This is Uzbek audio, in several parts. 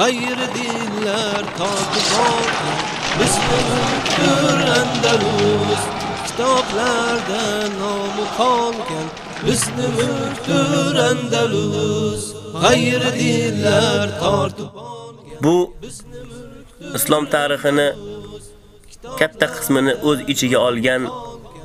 g'ayri dinlar tortib olgan bizni mulkdir Andalus kitoblarda nomi qolgan bizni mulkdir Andalus g'ayri dinlar tortib olgan Bu islom tarixini katta qismini o'z ichiga olgan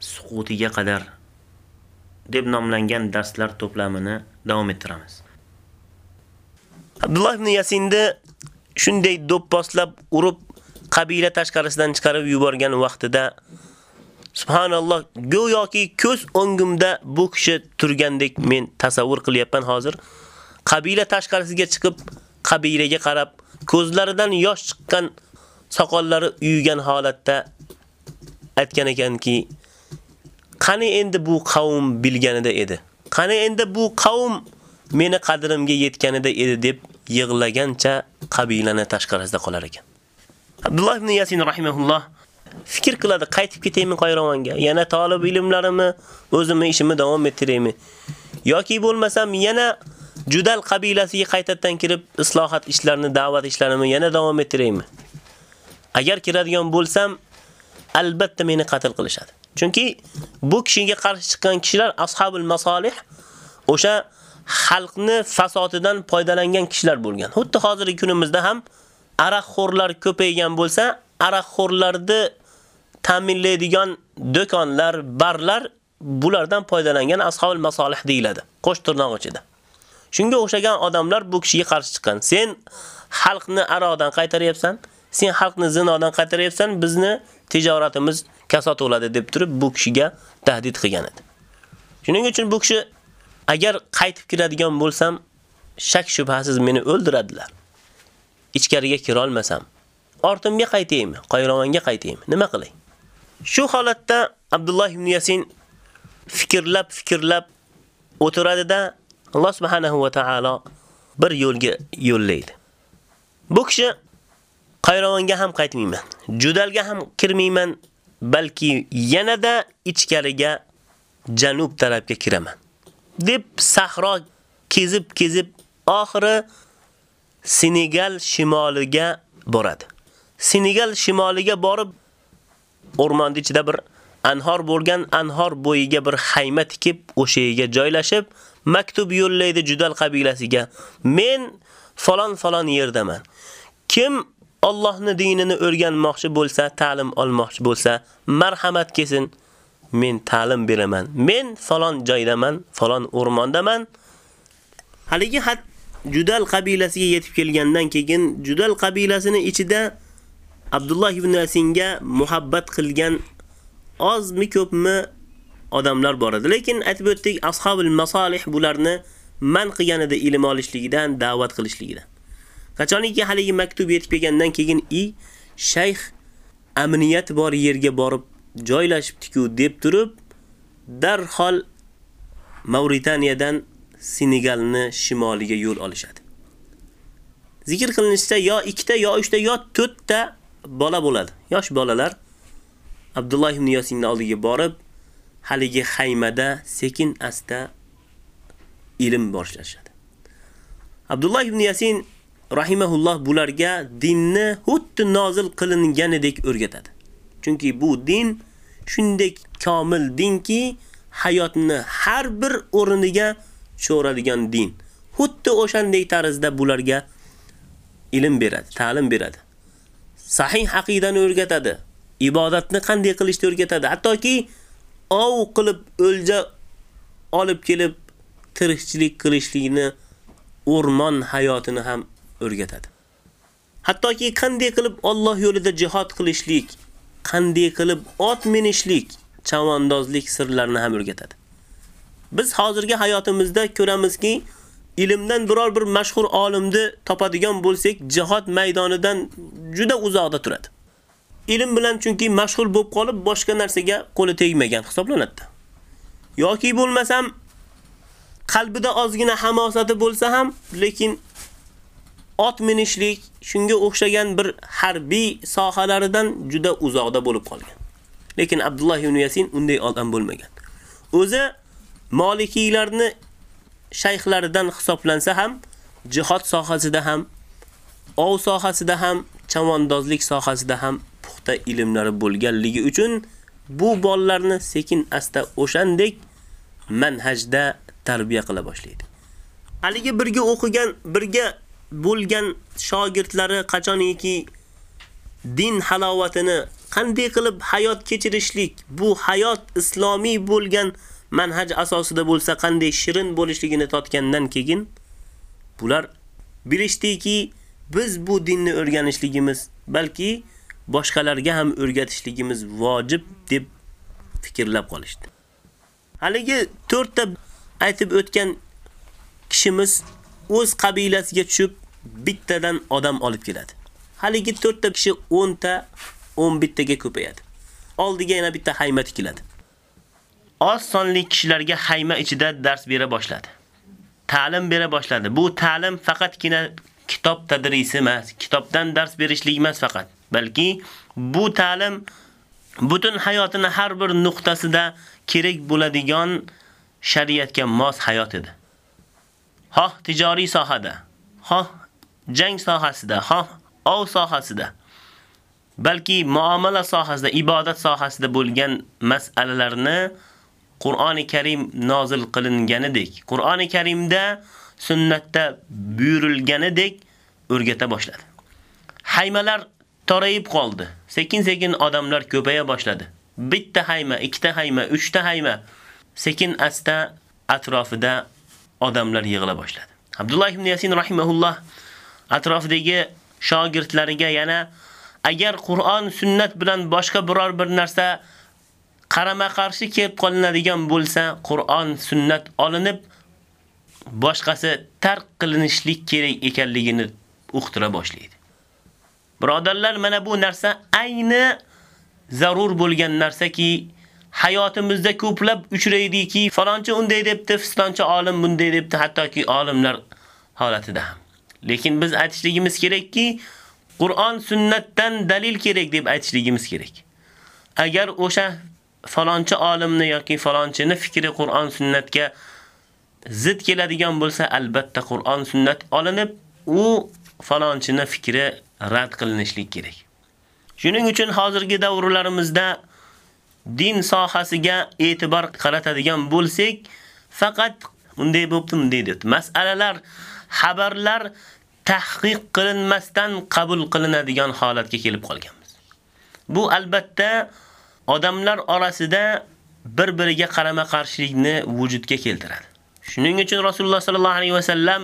suqutiga qadar deb nomlangan darslar to'plamini davom ettiramiz. Abdullah ibn Yasinni shunday do'pposlab urib qabila tashqarisidan chiqarib yuborgan vaqtida Subhanalloh, go'yoki ko'z o'ngimda bu kishi turgandek men tasavvur qilyapman hozir. Qabila tashqarisiga chiqib, qabilaga qarab, ko'zlaridan yosh chiqqan soqollari uyugan holatda aytgan ekanki, qani endi bu qavm bilganida edi. Qani endi bu qavm meni qadrimga yetganida edi deb yig'lagancha qabilani tashqarisida qolar ekan. Abdulloh ibn Yasin rahimahulloh fikr qiladi, qaytib ketaymi Qayrovonga? Yana talab ilmlarimni, o'zimni ishimni davom ettiraymi? yoki bo'lmasam yana Judal qabilasiga qaytadan kirib islohot ishlarini, da'vat ishlarini yana davom ettiraymi? Agar kiradigan bo'lsam, albatta meni qatl qilishadi. Chunki bu kishiga qarshi chiqqan kishilar ashabul masolih o'sha xalqni fasodidan foydalangan kishilar bo'lgan. Xuddi hozirgi kunimizda ham aroqxo'rlar ko'paygan bo'lsa, aroqxo'rlarni ta'minlaydigan do'konlar, barlar bulardan foydalangan ashabul masolih deyiladi. Qo'sh tirnoq ichida. Shunga o'xshagan odamlar bu kishiga qarshi chiqqan. Sen xalqni aroqdan qaytaryapsan, sen xalqni zinodan qaytaryapsan, bizni tijoratimiz kasod bo'ladi deb turib bu kishiga tahdid qilgan edi. Shuning uchun bu kishi agar qaytib kiradigan bo'lsam, shak shubhasiz meni o'ldiradilar. Ichkariga kira olmasam, ortimga qaytaymi, Qayrovonga qaytaymi, nima qilay? Shu holatda Abdulloh ibn Yasin fikrlab fikrlab o'tiradida Alloh subhanahu va taolo bir yo'lga yo'llaydi. Bu kishi Qayrovonga ham qaytmayman, Judalga ham kirmayman, balki yanada ichkariga janub tarafga kiraman. deb sahro kezib-kezib oxiri Senegal shimoliga boradi. Senegal shimoliga borib o'rmon ichida bir anhor bo'lgan anhor bo'yiga bir xayma tikib, o'sha yerga joylashib, maktub yo'llaydi Judal qabilasiga. Men falon falon yerdaman. Kim Allohning dinini o'rganmoqchi bo'lsa, ta'lim olmoqchi bo'lsa, marhamat kelsin. Men ta'lim beraman. Men falon joydaman, falon o'rmondaman. Haligi hat Judal qabilasiga yetib kelgandan keyin Judal qabilasining ichida Abdulloh ibn Asinga muhabbat qilgan ozmi ko'pmi odamlar bor edi. Lekin aytib o'tdik, ashabul masalih bularni man qilganida ilm olishligidan, da'vat qilishligidan. Qachoniki haligi maktub yetib kelgandan keyin i shayx amniyat bor yerga borib joylashibdi-ku deb turib, darhol Mauritaniyadan Senegalni shimoliga yo'l olishadi. Zikr qilinishda yo 2 ta, yo 3 ta, yo 4 ta bola bo'ladi. Yosh bolalar Abdulloh ibn Yosinning oldiga borib, haligi xaymada sekin asta ilm boshlashadi. Abdulloh ibn Yasin rahimahulloh bularga dinni xuddi nozil qilinganidek o'rgatadi. Chunki bu din shunday komil dinki, hayotni har bir o'rniga cho'radigan din. Xuddi o'shanday tarzda bularga ilm beradi, ta'lim beradi. Sahih aqidani o'rgatadi. ibodatni qanday qilishni o'rgatadi. Hattoki ov qilib o'lja olib kelib tirikchilik qilishlikni, o'rmon hayotini ham o'rgatadi. Hattoki qanday qilib Alloh yo'lida jihad qilishlik, qanday qilib ot minishlik, chavandozlik sirlarini ham o'rgatadi. Biz hozirgi hayotimizda ko'ramizki, ilmdan biror bir mashhur olimni topadigan bo'lsak, jihad maydonidan juda uzoqda turadi. Ilm bilan chunki mashhur bo'lib qolib, boshqa narsaga qo'li tegmagan hisoblanadi. Yoki bo'lmasam qalbida ozgina hamosati bo'lsa ham, lekin ot minishlik shunga o'xshagan bir harbiy sohalaridan juda uzoqda bo'lib qolgan. Lekin Abdulloh ibn Yasin unday odam bo'lmagan. O'zi Malikiylarni shayxlaridan hisoblansa ham, jihod sohasida ham, ov sohasida ham, chavandozlik sohasida ham puxta ilmlari bo'lganligi uchun bu bolalarni sekin asta o'shandek manhajda tarbiya qila boshlaydi. Haligi birga o'qigan, birga bo'lgan shogirdlari qachoniki din halovatini qanday qilib hayot kechirishlik, bu hayot islomiy bo'lgan manhaj asosida bo'lsa qanday shirin bo'lishligini totgandan keyin bular bilishdiki, biz bu dinni o'rganishligimiz, balki boshqalarga ham o'rgatishligimiz vojib deb fikrlab qolishdi. Haligi 4 ta aytib o'tgan kishimiz o'z qabilasiga tushib bittadan odam olib keladi. Haligi 4 ta kishi 10 ta, 11 taga ko'payadi. Oldiga yana bitta hayma tikiladi. Oz sonli kishilarga hayma ichida dars bera boshladi. Ta'lim bera boshladi. Bu ta'lim faqatgina kitob tadrisi emas, kitobdan dars berishlik emas faqat, balki bu ta'lim butun hayotini har bir nuqtasida kerak bo'ladigan shariatga mos hayot edi. Xoh tijoriy sohada, xoh jang sohasida, xoh ov sohasida, balki muomala sohasida, ibodat sohasida bo'lgan masalalarni Qur'oni Karim nozil qilinganidek, Qur'oni Karimda sunnatda buyurilganidek o'rgata boshladi. Haymalar torayib qoldi. Sekin-sekin odamlar ko'paya boshladi. Bitta hayma, ikkita hayma, uchta hayma sekin asta atrofida odamlar yig'ila boshladi. Abdulloh ibn Yasin rahimahulloh atrofidagi shogirdlariga yana agar Qur'on sunnat bilan boshqa biror bir narsa qarama-qarshi kelib qolinadigan bo'lsa, Qur'on sunnat olinib boshqasi tark qilinishlik kerak ekanligini uqtira boshlaydi. Birodarlar, mana bu narsa ayni zarur bo'lgan narsaki, hayotimizda ko'plab uchraydiki, falonchi unday debdi, fistonchi olim bunday debdi, hattoki olimlar holatida ham. Lekin biz aytishligimiz kerakki, Qur'on sunnatdan dalil kerak deb aytishligimiz kerak. Agar o'sha falonchi olimni yoki falonchini fikri Qur'on sunnatga zid keladigan bo'lsa, albatta Qur'on sunnat olinib, u falonchini fikri rad qilinishlik kerak. Shuning uchun hozirgi davrlarimizda din sohasiga e'tibor qaratadigan bo'lsak, faqat unday bo'pti, bunday masalalar, xabarlar tahqiq qilinmasdan qabul qilinadigan holatga kelib qolganmiz. Bu albatta odamlar orasida bir-biriga qarama-qarshilikni vujudga keltiradi. Shuning uchun Rasululloh sallallohu alayhi va sallam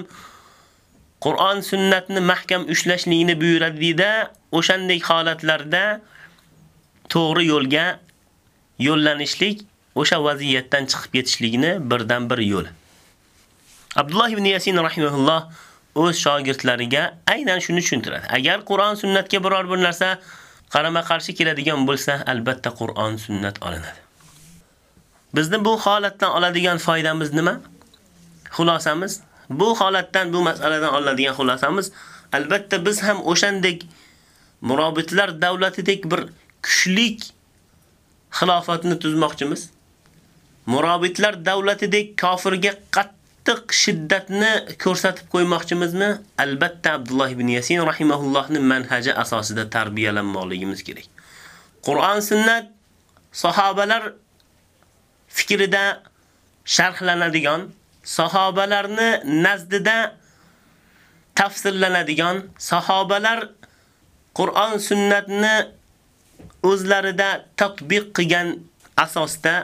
Qur'on sunnatni mahkam ushlashlikni buyuradi-da, o'shandek holatlarda to'g'ri yo'lga yo'llanishlik o'sha vaziyatdan chiqib ketishligini birdan bir yo'li. Abdulloh ibn Yasin rahimahulloh o'z shogirdlariga aynan shuni tushuntiradi. Agar Qur'on sunnatga biror bir narsa qarama-qarshi keladigan bo'lsa, albatta Qur'on sunnat olinadi. Bizni bu holatdan oladigan foydamiz nima? Xulosamiz bu holatdan, bu masaladan oladigan xulosamiz albatta biz ham o'shandek murobitlar davlatidek bir kuchlik xilofatni tuzmoqchimiz. Murobitlar davlatidek kofirga qattiq shiddatni ko'rsatib qo'ymoqchimizmi? Albatta Abdulloh ibn Yasin rahimahullohning manhaji asosida tarbiyalanmoqligimiz kerak. Qur'on sunnat sahobalar fikrida sharhlanadigan, sahobalarni nazdida tafsirlanadigan, sahobalar Qur'on sunnatni o'zlarida tatbiq qilgan asosda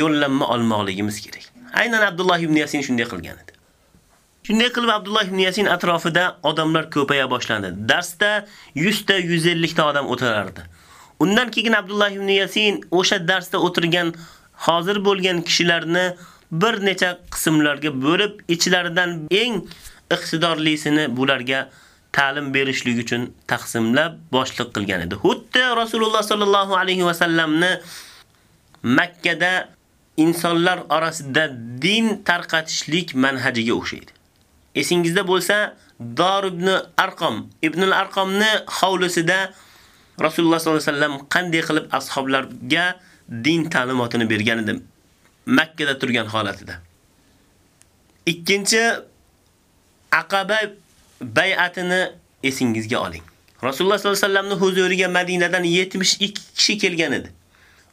yo'llanma olmoqligimiz kerak. Aynan Abdulloh ibn Yasin shunday qilgan edi. Shunday qilib Abdulloh ibn Yasin atrofida odamlar ko'paya boshlandi. Darsda 100 ta 150 ta odam o'tirardi. Undan keyin Abdulloh ibn Yasin o'sha darsda o'tirgan hozir bo'lgan kishilarni bir necha qismlarga bo'lib, ichlaridan eng iqtidorlisini bularga ta'lim berishlik uchun taqsimlab boshliq qilgan edi. Xuddi Rasululloh sallallohu alayhi va sallamni Makka da insonlar orasida din tarqatishlik manhajiga o'xshaydi. Esingizda bo'lsa, Dor ibn Arqam, Ibn al-Arqamni hovlisida Rasululloh sollallohu alayhi vasallam qanday qilib ashoblarga din ta'limotini bergan edi Makka da turgan holatida. Ikkinchi Aqaba bay'atini esingizga oling. Rasululloh sollallohu alayhi vasallamning huzuriga Madinadan 72 kishi kelgan edi.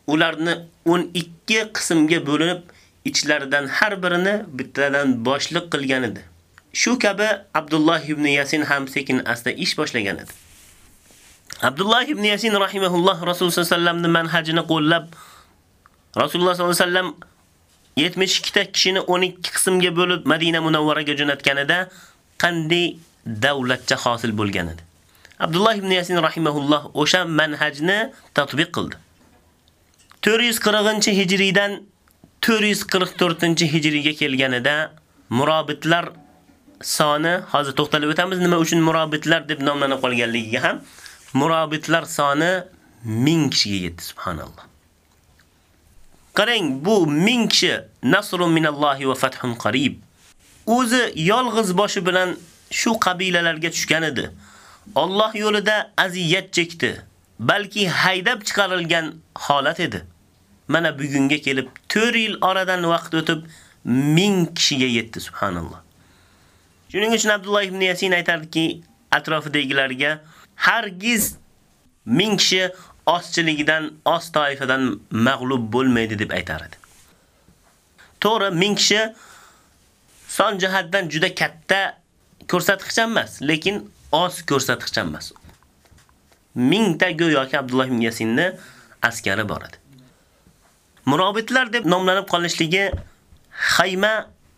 ularni 12 qismga bo'linib, ichlaridan har birini bittadan boshliq qilgan edi. Shu kabi Abdulloh ibn Yasin ham sekin asta ish boshlagan edi. Abdulloh ibn Yasin rahimahulloh Rasululloh sollallohu alayhi vasallamning manhajini qo'llab Rasululloh sollallohu alayhi vasallam 72 ta kishini 12 qismga bo'lib Madina Munawvaraga jo'natganida qanday davlatcha hosil bo'lgan edi. Abdulloh ibn Yasin rahimahulloh o'sha manhajni tatbiq qildi. 440-hijriydan 444-hijriga kelganida murobitlar soni hozir to'xtalib o'tamiz nima uchun murobitlar deb nomlanib qolganligiga ham murobitlar soni 1000 kishiga yetdi subhanalloh. Qarang, bu 1000 kishi nasrun minallohi va fathun qarib. O'zi yolg'iz boshi bilan shu qabilalarga tushgan edi. Alloh yo'lida aziyat chekdi. balki haydab chiqarilgan holat edi. Mana bugunga kelib 4 yil oradan vaqt o'tib 1000 kishiga yetdi subhanalloh. Shuning uchun Abdulloh ibn Yasin aytardiki, atrofidagilarga hargiz 1000 kishi oschiligidan, os toifadan mag'lub bo'lmaydi deb aytar edi. To'g'ri, 1000 kishi son jihatdan juda katta ko'rsatkich emas, lekin oz ko'rsatkich emas. 1000 ta go'yoki Abdulloh ibn Yasinni askari bor edi. Murobitlar deb nomlanib qolishligi xayma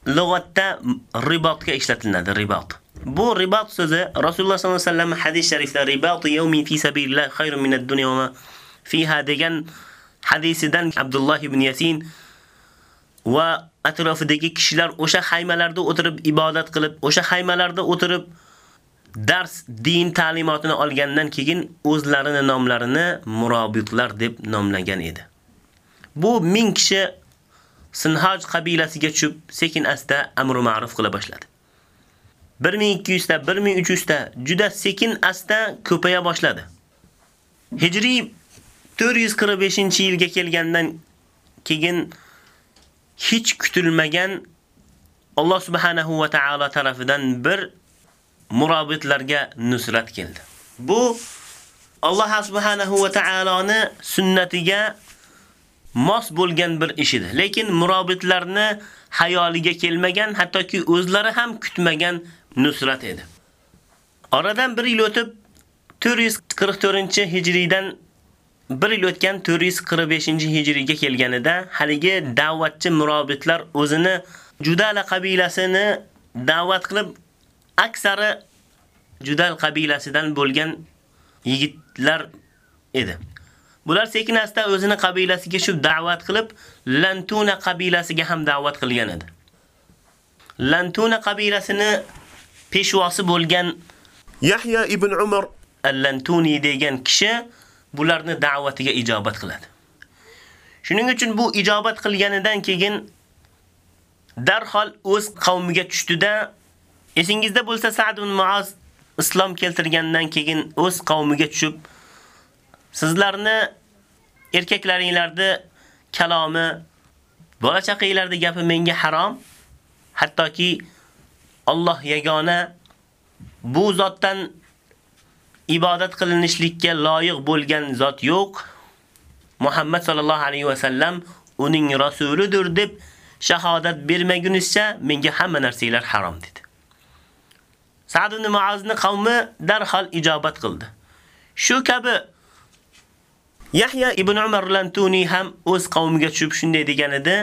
lug'atda ribotga ishlatiladi, ribot. Bu ribot so'zi Rasululloh sollallohu alayhi vasallam hadis sharifda ribatu yawmin fi sabilillah khayrun min ad-dunya va fiha degan hadisidan Abdulloh ibn Yasin va atrofidagi kishilar o'sha xaymalarda o'tirib ibodat qilib, o'sha xaymalarda o'tirib dars din ta'limotini olgandan keyin o'zlarini nomlarini murobitlar deb nomlagan edi. Bu 1000 kishi Sinhaj qabilasiga tushib, sekin asta amr ma'ruf qila boshladi. 1200 ta, 1300 ta juda sekin asta ko'paya boshladi. Hijriy 445-yilga kelgandan keyin hech kutilmagan Alloh subhanahu va taolo tarafidan bir murobitlarga nusrat keldi. Bu Alloh subhanahu va taoloni sunnatiga mos bo'lgan bir ish edi. Lekin murobitlarni hayoliga kelmagan, hattoki o'zlari ham kutmagan nusrat edi. Oradan bir yil o'tib 444-hijriydan 1 yil o'tgan 445-hijriga kelganida haligi da'vatchi murobitlar o'zini Judala qabilasini da'vat qilib aksari Judal qabilasidan bo'lgan yigitlar edi. Bular sekin asta o'zini qabilasiga shu da'vat qilib, Lantuna qabilasiga ham da'vat qilgan edi. Lantuna qabilasini peshvosi bo'lgan Yahya ibn Umar al-Lantuni degan kishi bularni da'vatiga ijobat qiladi. Shuning uchun bu ijobat qilganidan keyin darhol o'z qavmiga tushdida Esingizda bo'lsa Sa'd ibn Muaz islom keltirgandan keyin o'z qavmiga tushib sizlarni erkaklaringlarni kalomi, bola chaqanglarning gapi menga harom, hattoki Alloh yagona bu zotdan ibodat qilinishlikka loyiq bo'lgan zot yo'q. Muhammad sallallohu alayhi va sallam uning rasulidir deb shahodat bermagunizcha menga hamma narsalar harom dedi. Sa'd ibn Mu'azning qavmi darhol ijobat qildi. Shu kabi Yahya ibn Umar Lantuni ham o'z qavmiga tushib shunday degan edi.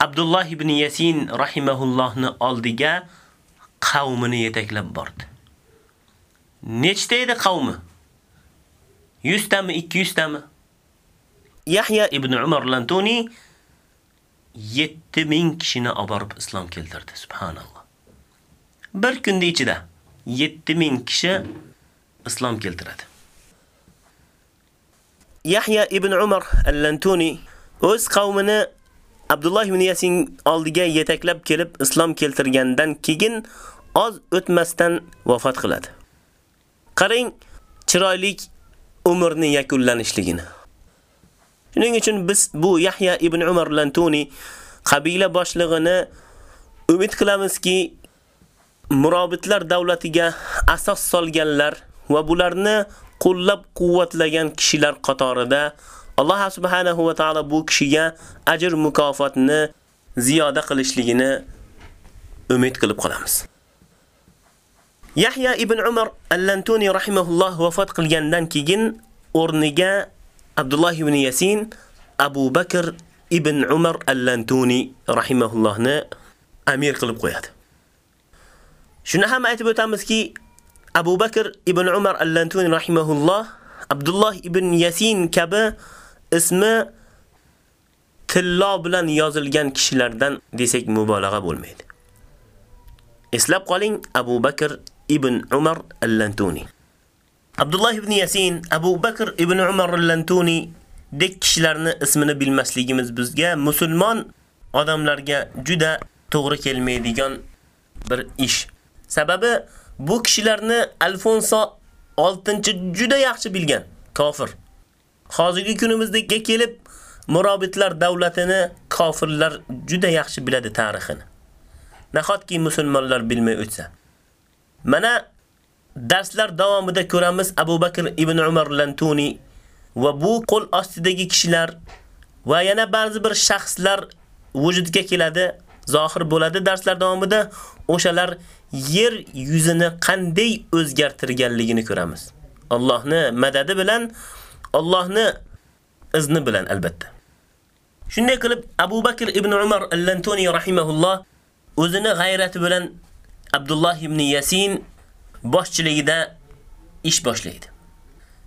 Abdullah ibn Yasin rahimahullohni oldiga qavmini yetaklab bordi. Nechta edi qavmi? 100 tami, 200 tami? Yahya ibn Umar Lantuni 7000 kishini olib islom keltirdi. Subhanalloh. Bir kunda ichida 7000 kishi islom keltiradi. Yahya ibn Umar al-Lantuni o'z qavmini Abdullah ibn Yasin oldiga yetaklab kelib islom keltirgandan keyin oz o'tmasdan vafot qiladi. Qarang, chiroylik umrni yakunlanishligini. Shuning uchun biz bu Yahya ibn Umar Lantuni qabila boshlig'ini umid qilamizki, murobitlar davlatiga asos solganlar va bularni qo'llab-quvvatlagan kishilar qatorida Alloh subhanahu va taolo bu kishiga ajr mukofotni ziyoda qilishligini umid qilib qolamiz. Yahya ibn Umar al-Lantuni rahimahulloh vafot qilgandan keyin o'rniga Abdullah ibn Yasin Abu Bakr ibn Umar al-Lantuni rahimahullohni amir qilib qo'yadi. Shuni ham aytib o'tamizki, Abu Bakr ibn Umar al-Lantuni rahimahulloh Abdullah ibn Yasin kabi ismi tillo bilan yozilgan kishilardan desak mubolag'a bo'lmaydi. Eslab qoling Abu Bakr ibn Umar al-Lantuni. Abdullah ibn Yasin, Abu Bakr ibn Umar al-Lantuni dek kishilarni ismini bilmasligimiz bizga musulmon odamlarga juda to'g'ri kelmaydigan bir ish. Sababi bu kishilarni Alfonso 6 juda yaxshi bilgan, kofir. Hozirgi kunimizdagi kelib murobitlar davlatini kofirlar juda yaxshi biladi tarixini. Nahotki musulmonlar bilmay o'tsa. Mana darslar davomida ko'ramiz Abu Bakr ibn Umar Lantuni va bu qo'l ostidagi kishilar va yana ba'zi bir shaxslar vujudga keladi, zohir bo'ladi darslar davomida o'shalar yer yuzini qanday o'zgartirganligini ko'ramiz. Allohni madadi bilan, Allohni izni bilan albatta. Shunday qilib Abu Bakr ibn Umar al-Lantuni rahimahulloh o'zini g'ayrati bilan Abdullah ibn Yasin boshchiligida ish boshlaydi.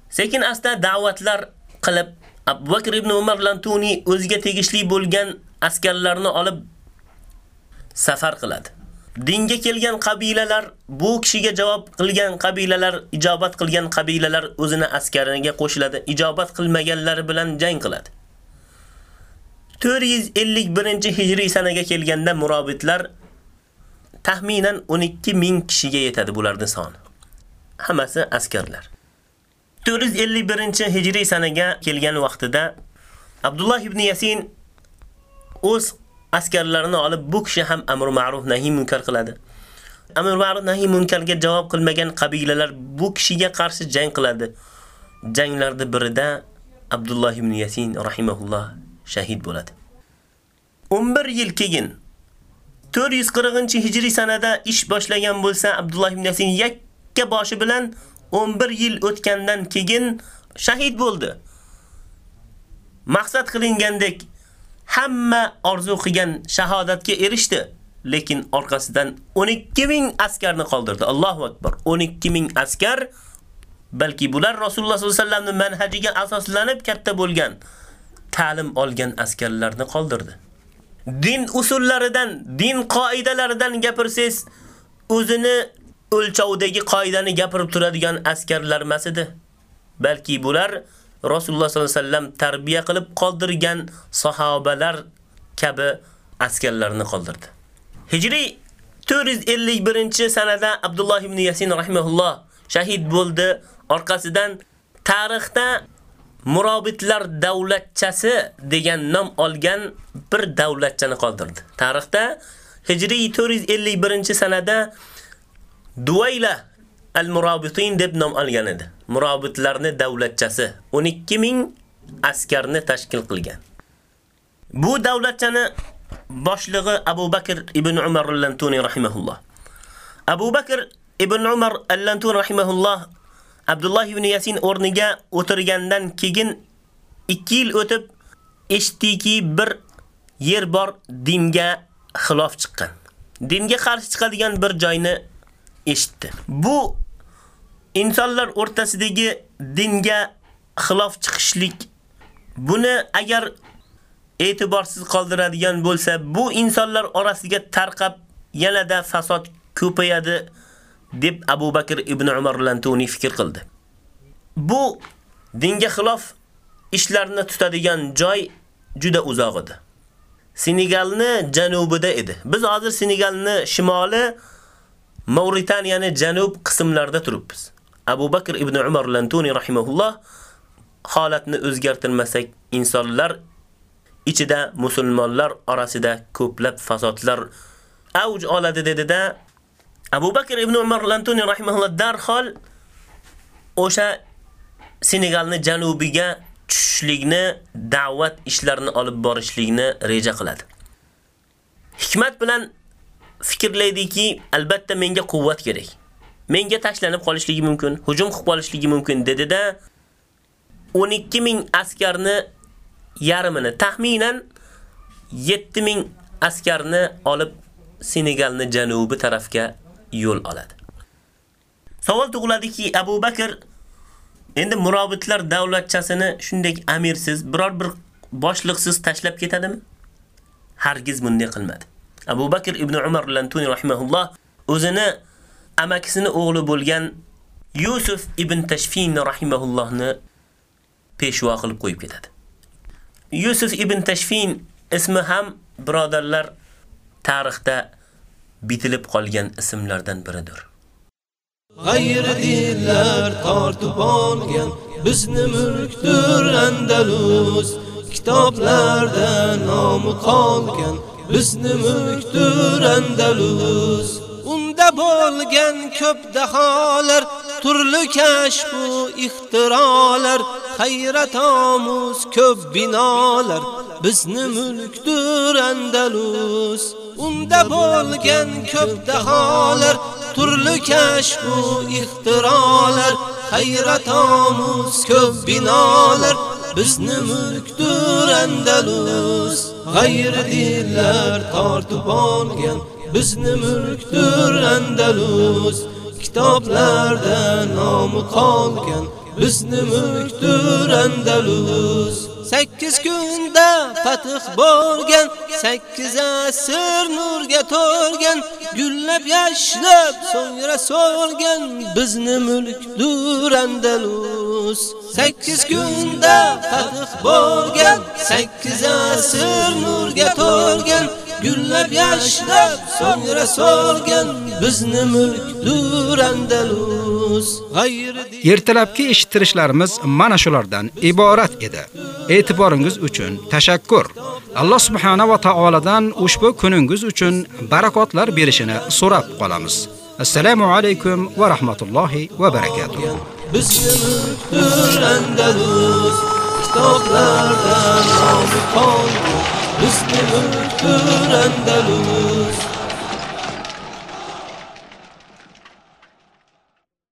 Sekin asta da'vatlar qilib Abu Bakr ibn Umar Lantuni o'ziga tegishli bo'lgan askarlarni olib safar qiladi. Dinga kelgan qabilalar, bu kishiga javob qilgan qabilalar, ijobat qilgan qabilalar o'zini askariga qo'shiladi, ijobat qilmaganlari bilan jang qiladi. 451-hijriy sanaga kelganda murobitlar taxminan 12 ming kishiga yetadi bularning soni. Hammasi askarlar. 451-hijriy sanaga kelgan vaqtida Abdullah ibn Yasin o'z askarlarini olib bu kishi ham amr ma'ruf nahiy munkar qiladi. Amr ma'ruf nahiy munkarga javob qilmagan qabilalar bu kishiga qarshi jang qiladi. Janglarda birida Abdullah ibn Yasin rahimahulloh shahid bo'ladi. 11 yil keyin 440-hijriy sanada ish boshlagan bo'lsa Abdulloh ibn Yasin yakka boshi bilan 11 yil o'tgandan keyin shahid bo'ldi. Maqsad qilingandek hamma orzu qilgan shahodatga erishdi, lekin orqasidan 12000 askarni qoldirdi. Allohu akbar. 12000 askar balki bular Rasululloh sollallohu alayhi vasallamning manhajiga asoslanib katta bo'lgan, ta'lim olgan askarlarni qoldirdi. Din usullaridan, din qoidalaridan gapirsangiz, o'zini o'lchovdagi qoidani gapirib turadigan askarlar emas edi. Balki bular Rasululloh sollallohu alayhi vasallam tarbiya qilib qoldirgan sahobalar kabi askarlarni qoldirdi. Hijriy 451-sanada Abdulloh ibn Yasin rahimahulloh shahid bo'ldi. Orqasidan tarixda Murobitlar davlatchasi degan nom olgan bir davlatchani qoldirdi. Tarixda Hijriy 451-sanada Duayla al-Murabitin deb nom olgan edi. Murobitlarni davlatchasi 12000 askarni tashkil qilgan. Bu davlatchani boshlig'i Abu Bakr ibn Umar al-Lantuni rahimahulloh. Abu Bakr ibn Umar al-Lantuni rahimahulloh Abdullah ibn Yasin o'rniga o'tirgandan keyin 2 yil o'tib eshitdiki bir yer bor dinga xilof chiqqan. Dinga qarshi chiqadigan bir joyni eshitdi. Bu insonlar o'rtasidagi dinga xilof chiqishlik buni agar e'tiborsiz qoldiradigan bo'lsa, bu insonlar orasiga tarqab yanada fasod ko'payadi deb Abu Bakr ibn Umar Lantuni fikr qildi. Bu dinga xilof ishlarni tutadigan joy juda uzoq edi. Senegalni janubida edi. Biz hozir Senegalni shimoli Mauritaniyani janub qismlarida turibmiz. Abu Bakr ibn Umar Lantuni rahimahulloh holatni o'zgartirmasak, insonlar ichida musulmonlar orasida ko'plab fasodlar avj oladi dedida Abu Bakr ibn Umar Lantuni rahimahulloh darhol o'sha Senegalni janubiga tushishlikni, da'vat ishlarini olib borishlikni reja qiladi. Hikmat bilan fikrlaydiki, albatta menga quvvat kerak. Menga tashlanib qolishligi mumkin, hujum qilib qolishligi mumkin dedida, 12 ming askarni yarmini, taxminan 7 ming askarni olib Senegalni janubi tarafga yo'l oladi. Savol tug'iladiki, Abu Bakr Endi murobitlar davlatchasini shunday amirsiz, biror bir boshliqsiz tashlab ketadimi? Hargiz bunday qilmadi. Abu Bakr ibn Umar al-lantuni rahimahulloh o'zini amakisini o'g'li bo'lgan Yusuf ibn Tashfin rahimahullohni peshvo qilib qo'yib ketadi. Yusuf ibn Tashfin ismi ham birodarlar tarixda bitilib qolgan ismlardan biridir. G'ayri dinlar tortib olgan bizni mulkdir Andalus. Kitoblarda nomi qolgan bizni mulkdir Andalus. Unda bo'lgan ko'p daholar turli kashf bu ixtirolar hayrat omuz ko'p binolar bizni mulkdir Andalus. Unda bo'lgan ko'p daholar turli kashf va ixtirolar. Hayrat omuz ko'p binolar bizni mulkdir Andalus. G'ayri dinlar tortib olgan bizni mulkdir Andalus. Kitoblarda nomi qolgan bizni mulkdir Andalus. 8 kunda fath bo'lgan 8 asr nurga to'lgan gullab yashnab so'ngra so'lgan bizni mulk Andalus 8 kunda fath bo'lgan 8 asr nurga to'lgan gullab yashnab so'ngra so'lgan bizni mulkdir Andalus Ertalabki eshittirishlarimiz mana shulardan iborat edi. E'tiboringiz uchun tashakkur. Alloh subhanahu va taoladan ushbu kuningiz uchun barakotlar berishini so'rab qolamiz. Assalomu alaykum va rahmatullohi va barakatuh. Bizni mulkdir Andalus kitoblardan nomi qoldi. Bizni Andalus